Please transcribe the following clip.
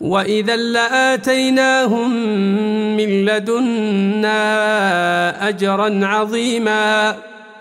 وإذا لآتيناهم من لدنا أجرا عظيما